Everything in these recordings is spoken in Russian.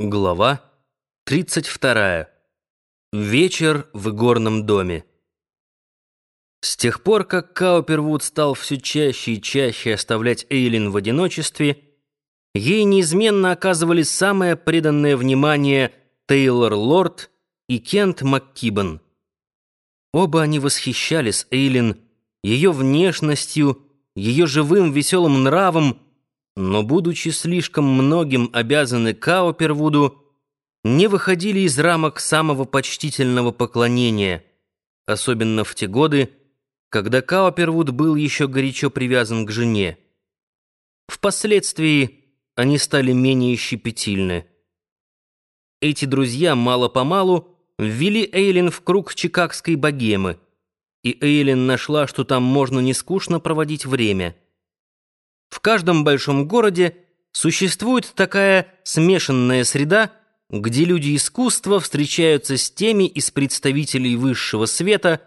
Глава 32. Вечер в игорном доме. С тех пор, как Каупервуд стал все чаще и чаще оставлять Эйлин в одиночестве, ей неизменно оказывали самое преданное внимание Тейлор Лорд и Кент МакКибен. Оба они восхищались Эйлин, ее внешностью, ее живым веселым нравом, но, будучи слишком многим обязаны Каупервуду, не выходили из рамок самого почтительного поклонения, особенно в те годы, когда Каупервуд был еще горячо привязан к жене. Впоследствии они стали менее щепетильны. Эти друзья мало-помалу ввели Эйлин в круг чикагской богемы, и Эйлин нашла, что там можно нескучно проводить время — в каждом большом городе существует такая смешанная среда, где люди искусства встречаются с теми из представителей высшего света,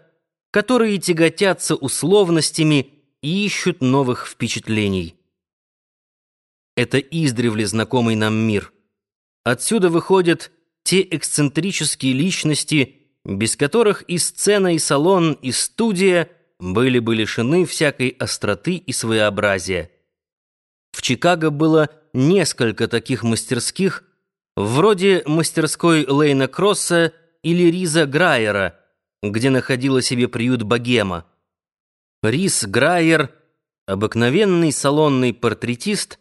которые тяготятся условностями и ищут новых впечатлений. Это издревле знакомый нам мир. Отсюда выходят те эксцентрические личности, без которых и сцена, и салон, и студия были бы лишены всякой остроты и своеобразия. В Чикаго было несколько таких мастерских, вроде мастерской Лейна Кросса или Риза Грайера, где находила себе приют богема. Риз Грайер — обыкновенный салонный портретист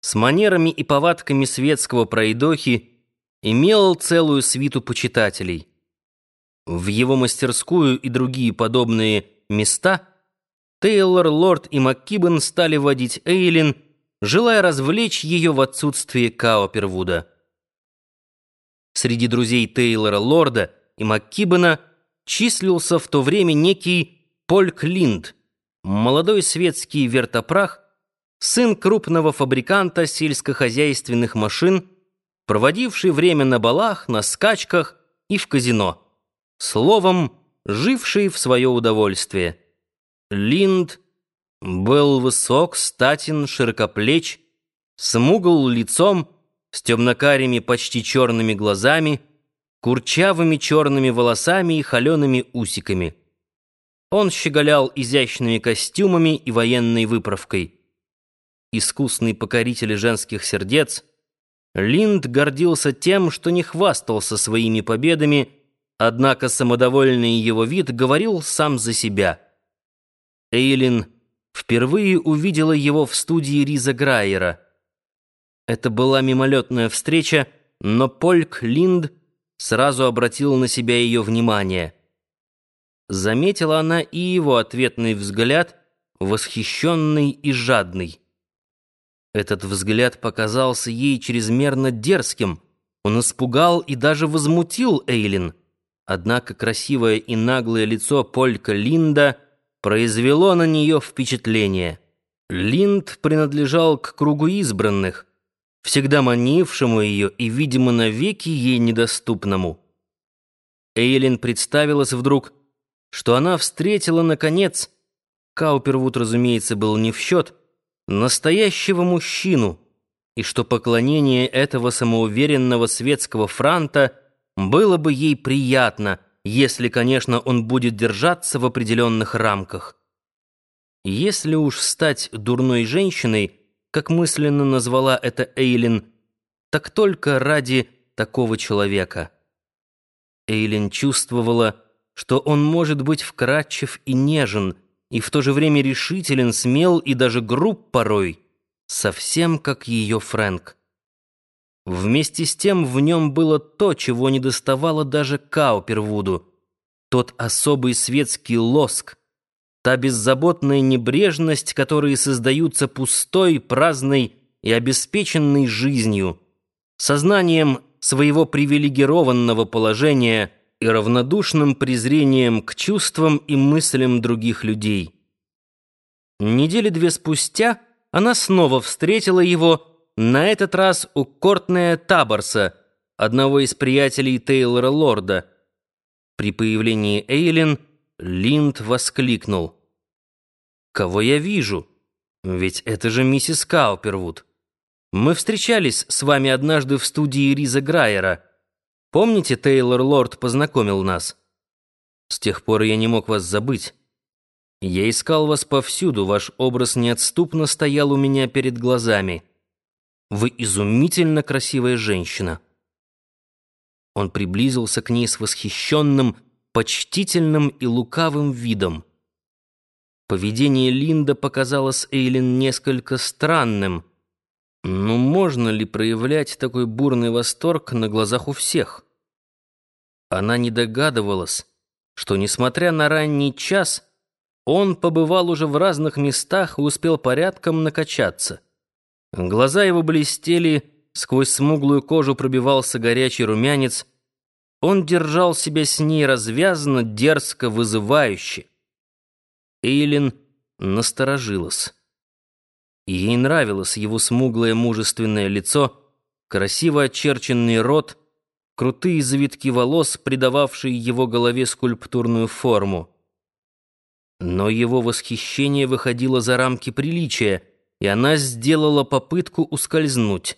с манерами и повадками светского пройдохи, имел целую свиту почитателей. В его мастерскую и другие подобные места Тейлор, Лорд и МакКибен стали водить Эйлин — желая развлечь ее в отсутствие Каупервуда. Среди друзей Тейлора Лорда и МакКибена числился в то время некий Поль Клинд, молодой светский вертопрах, сын крупного фабриканта сельскохозяйственных машин, проводивший время на балах, на скачках и в казино. Словом, живший в свое удовольствие. Линд — был высок, статен, широкоплеч, смугл лицом, с темнокарими почти черными глазами, курчавыми черными волосами и холеными усиками. Он щеголял изящными костюмами и военной выправкой. Искусный покоритель женских сердец, Линд гордился тем, что не хвастался своими победами, однако самодовольный его вид говорил сам за себя. Эйлин — впервые увидела его в студии Риза Грайера. Это была мимолетная встреча, но Польк Линд сразу обратил на себя ее внимание. Заметила она и его ответный взгляд, восхищенный и жадный. Этот взгляд показался ей чрезмерно дерзким. Он испугал и даже возмутил Эйлин. Однако красивое и наглое лицо Полька Линда — произвело на нее впечатление. Линд принадлежал к кругу избранных, всегда манившему ее и, видимо, навеки ей недоступному. Эйлин представилась вдруг, что она встретила, наконец, Каупервуд, разумеется, был не в счет, настоящего мужчину, и что поклонение этого самоуверенного светского франта было бы ей приятно — если, конечно, он будет держаться в определенных рамках. Если уж стать дурной женщиной, как мысленно назвала это Эйлин, так только ради такого человека. Эйлин чувствовала, что он может быть вкрадчив и нежен, и в то же время решителен, смел и даже груб порой, совсем как ее Фрэнк. Вместе с тем в нем было то, чего не доставало даже Каупервуду. Тот особый светский лоск, та беззаботная небрежность, которые создаются пустой, праздной и обеспеченной жизнью, сознанием своего привилегированного положения и равнодушным презрением к чувствам и мыслям других людей. Недели две спустя она снова встретила его, на этот раз у Кортнея Таборса, одного из приятелей Тейлора Лорда. При появлении Эйлин Линд воскликнул. «Кого я вижу? Ведь это же миссис Каупервуд». Мы встречались с вами однажды в студии Риза Грайера. Помните, Тейлор Лорд познакомил нас? С тех пор я не мог вас забыть. Я искал вас повсюду, ваш образ неотступно стоял у меня перед глазами. Вы изумительно красивая женщина». Он приблизился к ней с восхищенным, почтительным и лукавым видом. Поведение Линда показалось Эйлин несколько странным. Но можно ли проявлять такой бурный восторг на глазах у всех? Она не догадывалась, что, несмотря на ранний час, он побывал уже в разных местах и успел порядком накачаться. Глаза его блестели, сквозь смуглую кожу пробивался горячий румянец. Он держал себя с ней развязанно, дерзко, вызывающе. Эйлин насторожилась. Ей нравилось его смуглое мужественное лицо, красиво очерченный рот, крутые завитки волос, придававшие его голове скульптурную форму. Но его восхищение выходило за рамки приличия — и она сделала попытку ускользнуть.